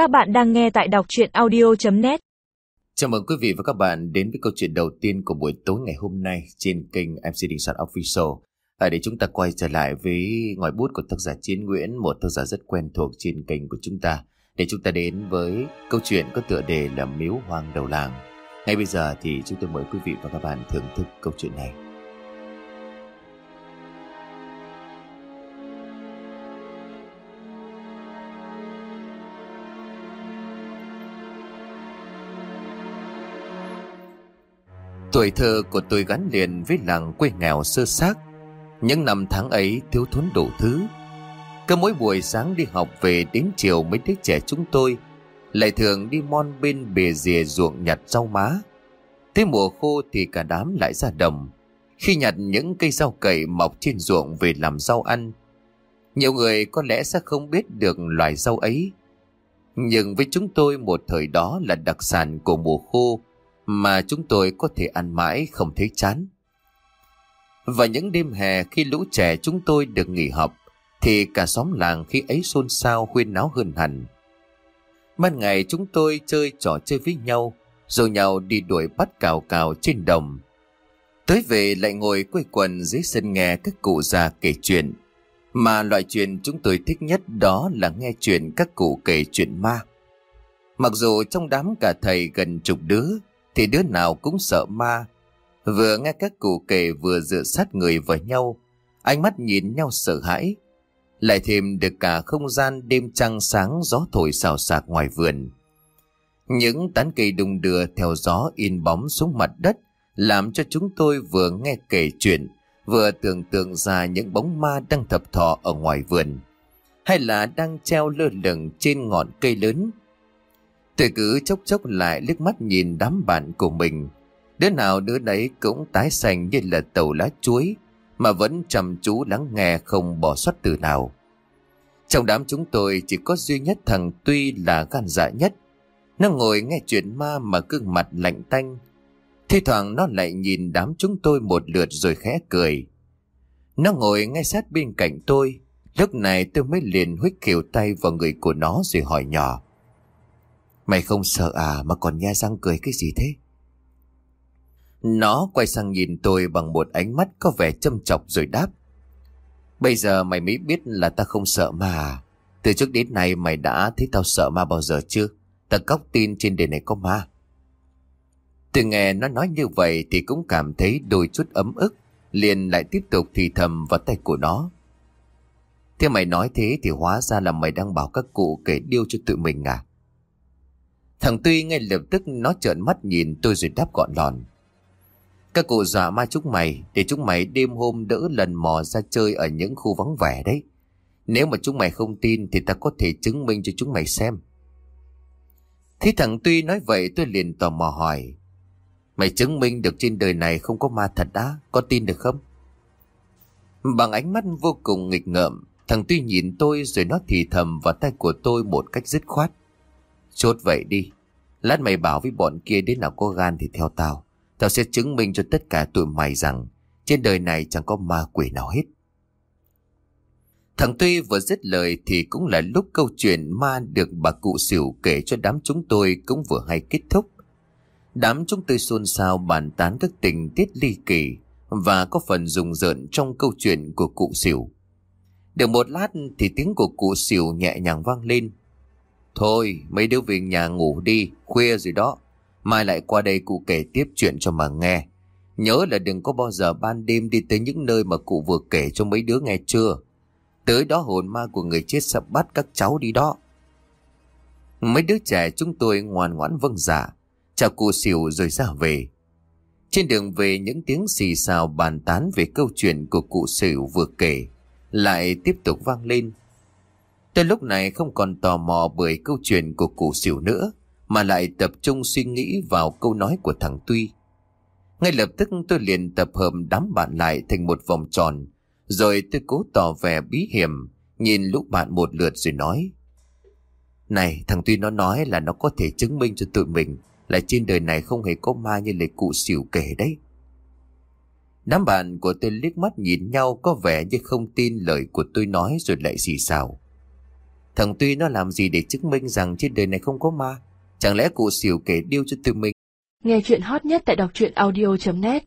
Các bạn đang nghe tại đọc chuyện audio.net Chào mừng quý vị và các bạn đến với câu chuyện đầu tiên của buổi tối ngày hôm nay trên kênh MC Đình Soạn Official. À, để chúng ta quay trở lại với ngòi bút của tác giả Chiến Nguyễn, một tác giả rất quen thuộc trên kênh của chúng ta. Để chúng ta đến với câu chuyện có tựa đề là Miếu Hoang Đầu Làng. Ngay bây giờ thì chúng tôi mời quý vị và các bạn thưởng thức câu chuyện này. Tuổi thơ của tôi gắn liền với làng quê nghèo sơ xác. Những năm tháng ấy thiếu thốn đủ thứ. Cứ mỗi buổi sáng đi học về đến chiều mấy đứa trẻ chúng tôi, lại thường đi mon bên bề rìa ruộng nhặt rau má. Tới mùa khô thì cả đám lại ra đồng. Khi nhặt những cây rau cầy mọc trên ruộng về làm rau ăn. Nhiều người có lẽ sẽ không biết được loài rau ấy. Nhưng với chúng tôi, một thời đó là đặc sản của mùa khô mà chúng tôi có thể ăn mãi không thấy chán. Và những đêm hè khi lũ trẻ chúng tôi được nghỉ học, thì cả xóm làng khi ấy xôn xao huyên náo hơn hẳn. Ban ngày chúng tôi chơi trò chơi với nhau, rồi nhau đi đuổi bắt cào cào trên đồng. Tới về lại ngồi quây quần dưới sân nghe các cụ già kể chuyện. Mà loại chuyện chúng tôi thích nhất đó là nghe chuyện các cụ kể chuyện ma. Mặc dù trong đám cả thầy gần chục đứa thì đứa nào cũng sợ ma. Vừa nghe các cụ kể vừa dựa sát người vào nhau, ánh mắt nhìn nhau sợ hãi. Lại thêm được cả không gian đêm trăng sáng gió thổi xào xạc ngoài vườn. Những tán cây đung đưa theo gió in bóng xuống mặt đất làm cho chúng tôi vừa nghe kể chuyện vừa tưởng tượng ra những bóng ma đang thập thọ ở ngoài vườn hay là đang treo lơ lửng trên ngọn cây lớn Tôi cứ chốc chốc lại liếc mắt nhìn đám bạn của mình. Đứa nào đứa đấy cũng tái xanh như là tàu lá chuối, mà vẫn chăm chú lắng nghe không bỏ sót từ nào. Trong đám chúng tôi chỉ có duy nhất thằng Tuy là gan dạ nhất. Nó ngồi nghe chuyện ma mà gương mặt lạnh tanh. Thì thoảng nó lại nhìn đám chúng tôi một lượt rồi khẽ cười. Nó ngồi ngay sát bên cạnh tôi. Lúc này tôi mới liền huyết kiểu tay vào người của nó rồi hỏi nhỏ. Mày không sợ à mà còn nha răng cười cái gì thế? Nó quay sang nhìn tôi bằng một ánh mắt có vẻ châm chọc rồi đáp. Bây giờ mày mới biết là ta không sợ mà. Từ trước đến nay mày đã thấy tao sợ ma bao giờ chưa? Ta cóc tin trên đề này có ma. Từ nghe nó nói như vậy thì cũng cảm thấy đôi chút ấm ức. Liền lại tiếp tục thì thầm vào tay của nó. Thế mày nói thế thì hóa ra là mày đang bảo các cụ kể điêu cho tụi mình à? Thằng Tuy ngay lập tức nó trợn mắt nhìn tôi rồi đáp gọn lòn. Các cụ dọa ma chúng mày để chúng mày đêm hôm đỡ lần mò ra chơi ở những khu vắng vẻ đấy. Nếu mà chúng mày không tin thì ta có thể chứng minh cho chúng mày xem. Thế thằng Tuy nói vậy tôi liền tò mò hỏi. Mày chứng minh được trên đời này không có ma thật đã, có tin được không? Bằng ánh mắt vô cùng nghịch ngợm, thằng Tuy nhìn tôi rồi nó thì thầm vào tay của tôi một cách dứt khoát. Chốt vậy đi. Lát mày bảo với bọn kia đến nào có gan thì theo tao. Tao sẽ chứng minh cho tất cả tụi mày rằng trên đời này chẳng có ma quỷ nào hết. Thằng Tuy vừa dứt lời thì cũng là lúc câu chuyện ma được bà cụ xỉu kể cho đám chúng tôi cũng vừa hay kết thúc. Đám chúng tôi xôn xao bàn tán các tình tiết ly kỳ và có phần rùng rợn trong câu chuyện của cụ xỉu. Được một lát thì tiếng của cụ xỉu nhẹ nhàng vang lên. Thôi, mấy đứa về nhà ngủ đi, Khuya rồi đó. Mai lại qua đây cụ kể tiếp chuyện cho mà nghe. Nhớ là đừng có bao giờ ban đêm đi tới những nơi mà cụ vừa kể cho mấy đứa nghe chưa. Tới đó hồn ma của người chết sắp bắt các cháu đi đó. Mấy đứa trẻ chúng tôi ngoan ngoãn vâng dạ. Chào cụ xỉu rồi ra về. Trên đường về, những tiếng xì xào bàn tán về câu chuyện của cụ xỉu vừa kể Lại tiếp tục vang lên. Tôi lúc này không còn tò mò bởi câu chuyện của cụ xỉu nữa, mà lại tập trung suy nghĩ vào câu nói của thằng Tuy. Ngay lập tức tôi liền tập hợp đám bạn lại thành một vòng tròn, rồi tôi cố tỏ vẻ bí hiểm, nhìn lúc bạn một lượt rồi nói. Này, thằng Tuy nó nói là nó có thể chứng minh cho tụi mình là trên đời này không hề có ma như lời cụ xỉu kể đấy. Đám bạn của tôi liếc mắt nhìn nhau có vẻ như không tin lời của tôi nói rồi lại xì xào. Thằng Tuy nó làm gì để chứng minh rằng trên đời này không có ma? Chẳng lẽ cụ xỉu kể điêu cho tụi mình? Nghe chuyện hot nhất tại đọc truyện audio.net